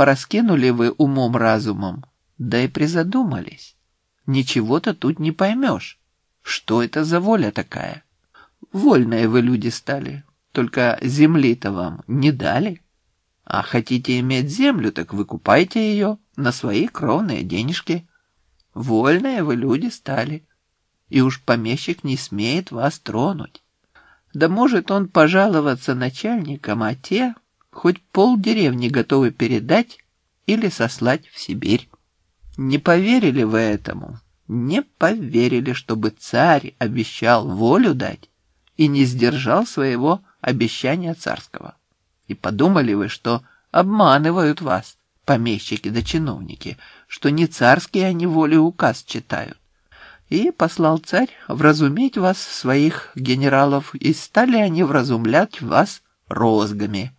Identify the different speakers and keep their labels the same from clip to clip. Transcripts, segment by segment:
Speaker 1: пораскинули вы умом-разумом, да и призадумались. Ничего-то тут не поймешь. Что это за воля такая? Вольные вы люди стали, только земли-то вам не дали. А хотите иметь землю, так выкупайте ее на свои кровные денежки. Вольные вы люди стали, и уж помещик не смеет вас тронуть. Да может он пожаловаться начальникам, а те хоть пол деревни готовы передать или сослать в Сибирь. Не поверили вы этому? Не поверили, чтобы царь обещал волю дать и не сдержал своего обещания царского. И подумали вы, что обманывают вас, помещики да чиновники, что не царские они воли указ читают. И послал царь вразуметь вас, своих генералов, и стали они вразумлять вас розгами,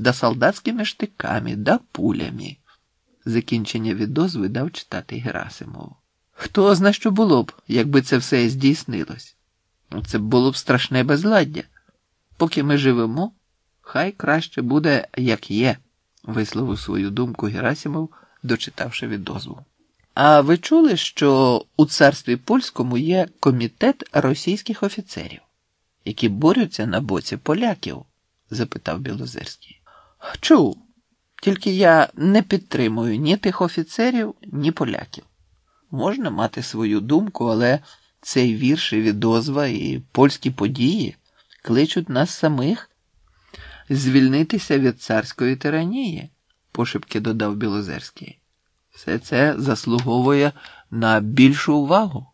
Speaker 1: да солдатськими штиками, да пулями. Закінчення відозви дав читати Герасимову. Хто зна, що було б, якби це все здійснилось? Це було б страшне безладдя. Поки ми живемо, хай краще буде, як є, висловив свою думку Герасимов, дочитавши відозву. А ви чули, що у царстві польському є комітет російських офіцерів, які борються на боці поляків? запитав Білозерський. Чув, тільки я не підтримую ні тих офіцерів, ні поляків. Можна мати свою думку, але цей вірш і відозва і польські події кличуть нас самих звільнитися від царської тиранії, пошепки додав Білозерський. Все це заслуговує на більшу увагу.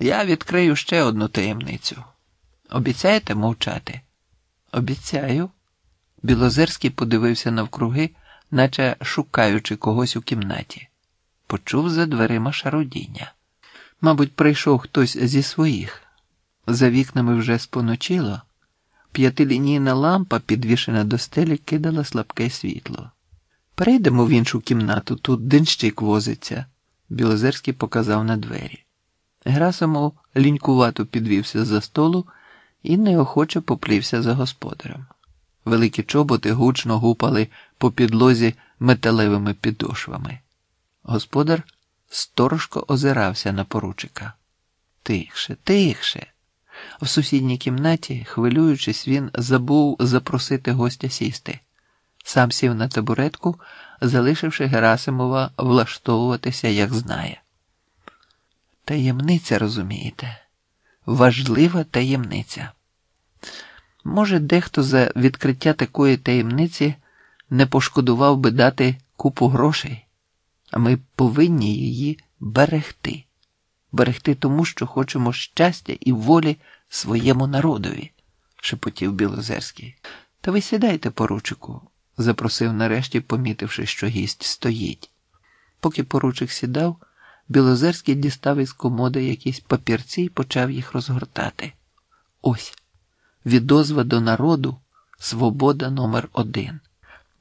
Speaker 1: Я відкрию ще одну таємницю. Обіцяєте мовчати? Обіцяю. Білозерський подивився навкруги, наче шукаючи когось у кімнаті. Почув за дверима шародіння. Мабуть, прийшов хтось зі своїх. За вікнами вже споночило. П'ятилінійна лампа, підвішена до стелі, кидала слабке світло. Перейдемо в іншу кімнату, тут денщик возиться, Білозерський показав на двері. Грасимов лінькувато підвівся за столу і неохоче поплівся за господарем. Великі чоботи гучно гупали по підлозі металевими підошвами. Господар сторожко озирався на поручика. Тихше, тихше. В сусідній кімнаті, хвилюючись, він забув запросити гостя сісти. Сам сів на табуретку, залишивши Герасимова влаштовуватися, як знає. Таємниця, розумієте, важлива таємниця. Може, дехто за відкриття такої таємниці не пошкодував би дати купу грошей, а ми повинні її берегти, берегти тому, що хочемо щастя і волі своєму народові, шепотів Білозерський. Та ви сідайте, поручику, запросив нарешті, помітивши, що гість стоїть. Поки поручик сідав, Білозерський дістав із комоди якісь папірці і почав їх розгортати. Ось відозва до народу, свобода номер один.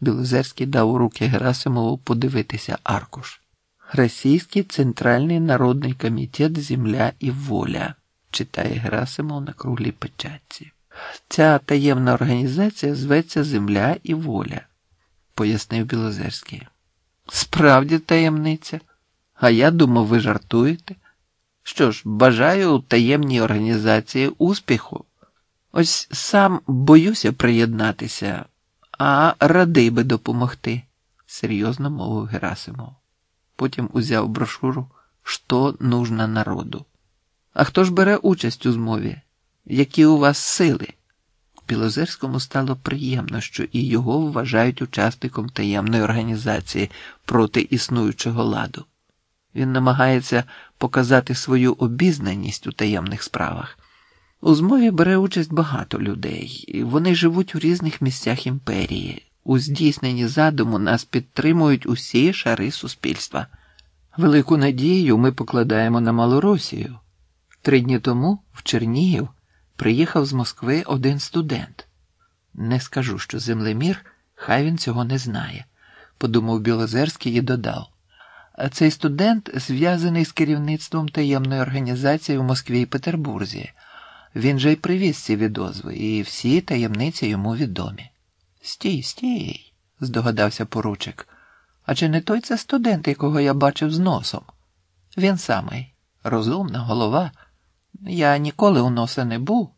Speaker 1: Білозерський дав у руки Герасимову подивитися аркуш. Російський Центральний народний комітет Земля і воля, читає Герасимов на круглій печатці. Ця таємна організація зветься Земля і воля, пояснив Білозерський. Справді таємниця. А я думав, ви жартуєте. Що ж, бажаю таємній організації успіху. Ось сам боюся приєднатися, а радий би допомогти, серйозно мовив Герасимов. Потім узяв брошуру «Що нужно народу. А хто ж бере участь у змові? Які у вас сили? Білозерському стало приємно, що і його вважають учасником таємної організації проти існуючого ладу. Він намагається показати свою обізнаність у таємних справах. У змові бере участь багато людей, вони живуть у різних місцях імперії. У здійсненні задуму нас підтримують усі шари суспільства. Велику надію ми покладаємо на Малоросію. Три дні тому в Чернігів приїхав з Москви один студент. Не скажу, що землемір, хай він цього не знає, подумав Білозерський і додав. А цей студент зв'язаний з керівництвом таємної організації в Москві і Петербурзі. Він же й привіз ці відозви, і всі таємниці йому відомі. Стій, стій, здогадався поручик. А чи не той це студент, якого я бачив з носом? Він самий розумна голова. Я ніколи у носа не був.